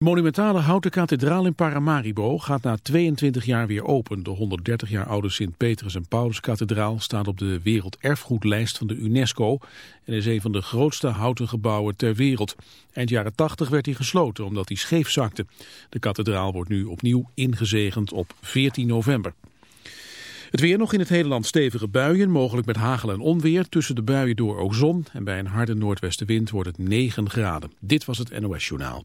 De monumentale houten kathedraal in Paramaribo gaat na 22 jaar weer open. De 130 jaar oude Sint-Petrus en Paulus-kathedraal staat op de werelderfgoedlijst van de UNESCO en is een van de grootste houten gebouwen ter wereld. Eind jaren 80 werd hij gesloten omdat hij scheef zakte. De kathedraal wordt nu opnieuw ingezegend op 14 november. Het weer nog in het hele land stevige buien, mogelijk met hagel en onweer. Tussen de buien door ook zon en bij een harde noordwestenwind wordt het 9 graden. Dit was het NOS Journaal.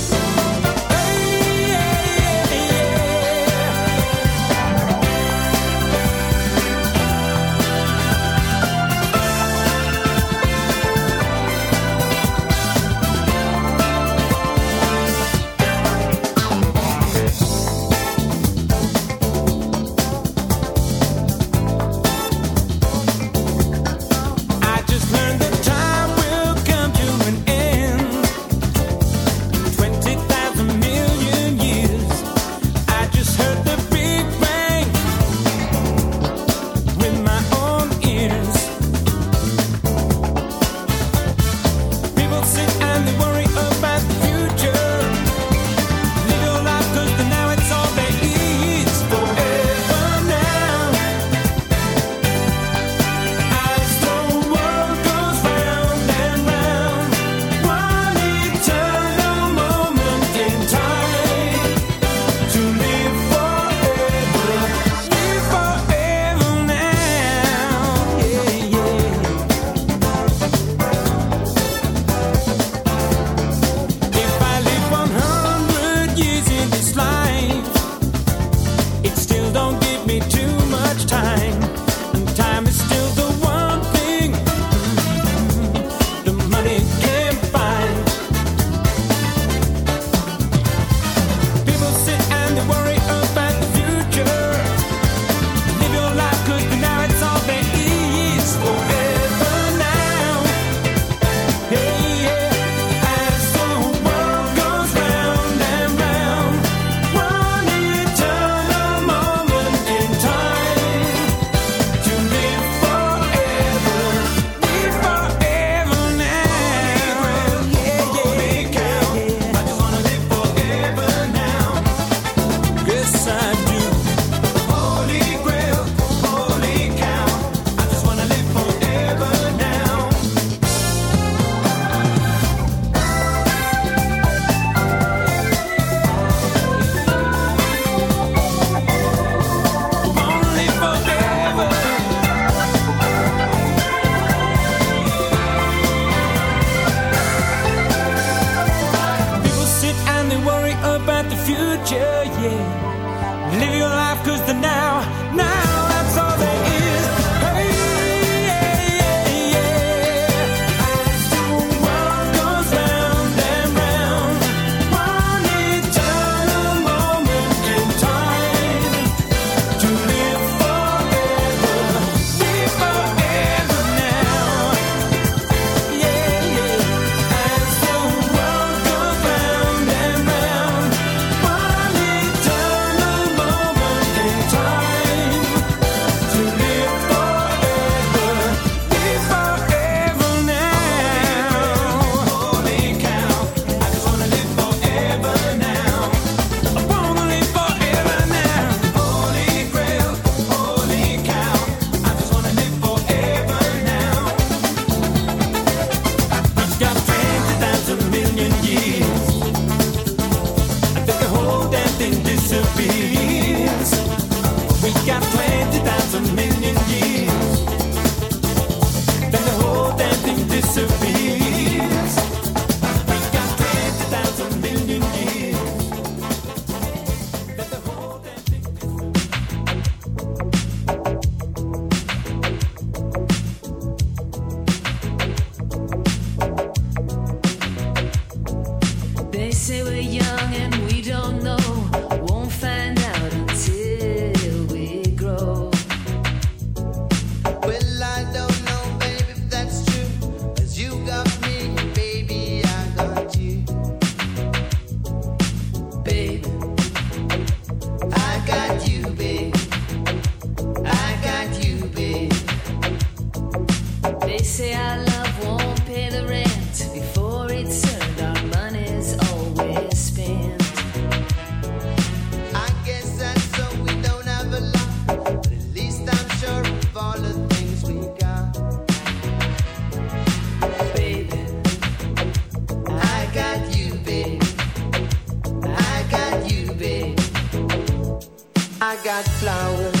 got flowers.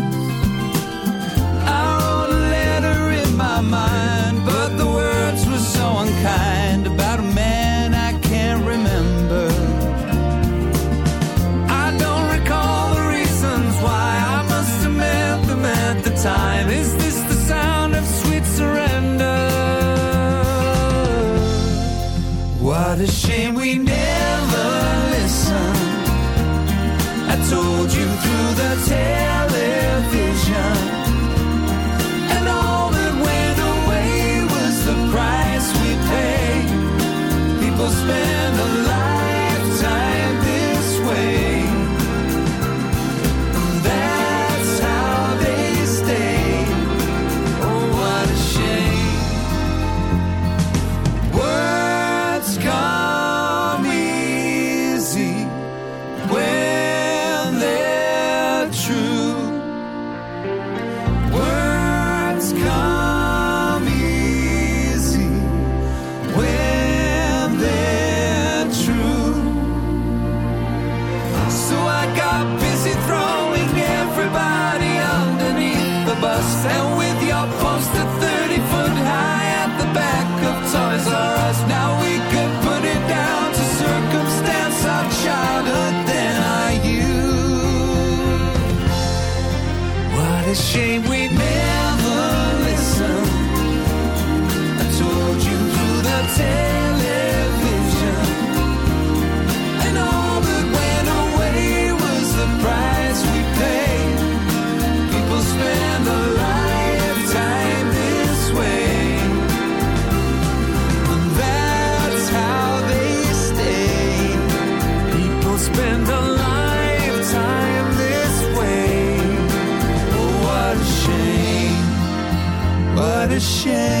Shame.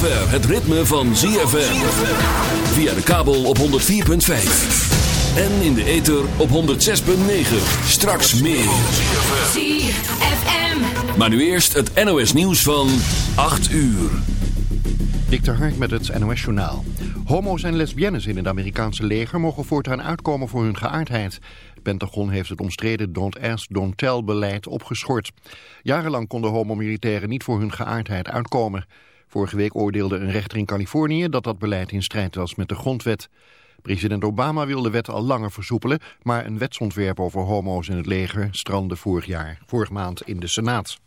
Zover het ritme van ZFM. Via de kabel op 104.5. En in de ether op 106.9. Straks meer. ZFM. Maar nu eerst het NOS nieuws van 8 uur. Dik Hark met het NOS Journaal. Homo's en lesbiennes in het Amerikaanse leger mogen voortaan uitkomen voor hun geaardheid. Het Pentagon heeft het omstreden Don't Ask, Don't Tell beleid opgeschort. Jarenlang konden homomilitairen niet voor hun geaardheid uitkomen. Vorige week oordeelde een rechter in Californië dat dat beleid in strijd was met de grondwet. President Obama wil de wet al langer versoepelen, maar een wetsontwerp over homo's in het leger strandde vorig jaar, vorige maand in de Senaat.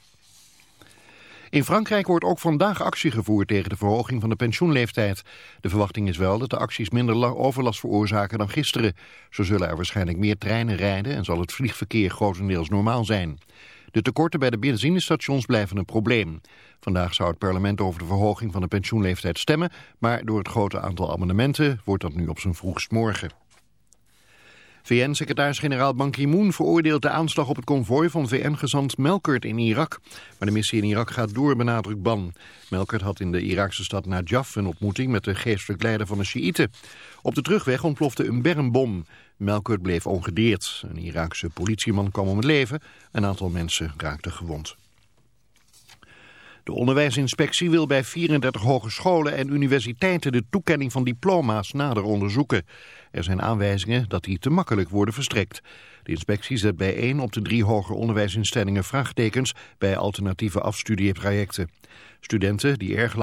In Frankrijk wordt ook vandaag actie gevoerd tegen de verhoging van de pensioenleeftijd. De verwachting is wel dat de acties minder la- overlast veroorzaken dan gisteren. Zo zullen er waarschijnlijk meer treinen rijden en zal het vliegverkeer grotendeels normaal zijn. De tekorten bij de benzinestations blijven een probleem. Vandaag zou het parlement over de verhoging van de pensioenleeftijd stemmen, maar door het grote aantal amendementen wordt dat nu op zijn vroegst morgen. VN-secretaris-generaal Ban Ki-moon veroordeelt de aanslag op het konvooi van VN-gezant Melkert in Irak. Maar de missie in Irak gaat door, benadrukt Ban. Melkert had in de Iraakse stad Najaf een ontmoeting met de geestelijk leider van de Sjiïten. Op de terugweg ontplofte een bermbom. Melkert bleef ongedeerd. Een Iraakse politieman kwam om het leven. Een aantal mensen raakten gewond. De onderwijsinspectie wil bij 34 hogescholen en universiteiten de toekenning van diploma's nader onderzoeken. Er zijn aanwijzingen dat die te makkelijk worden verstrekt. De inspectie zet bij één op de drie hoger onderwijsinstellingen vraagtekens bij alternatieve afstudieprojecten. Studenten die erg lang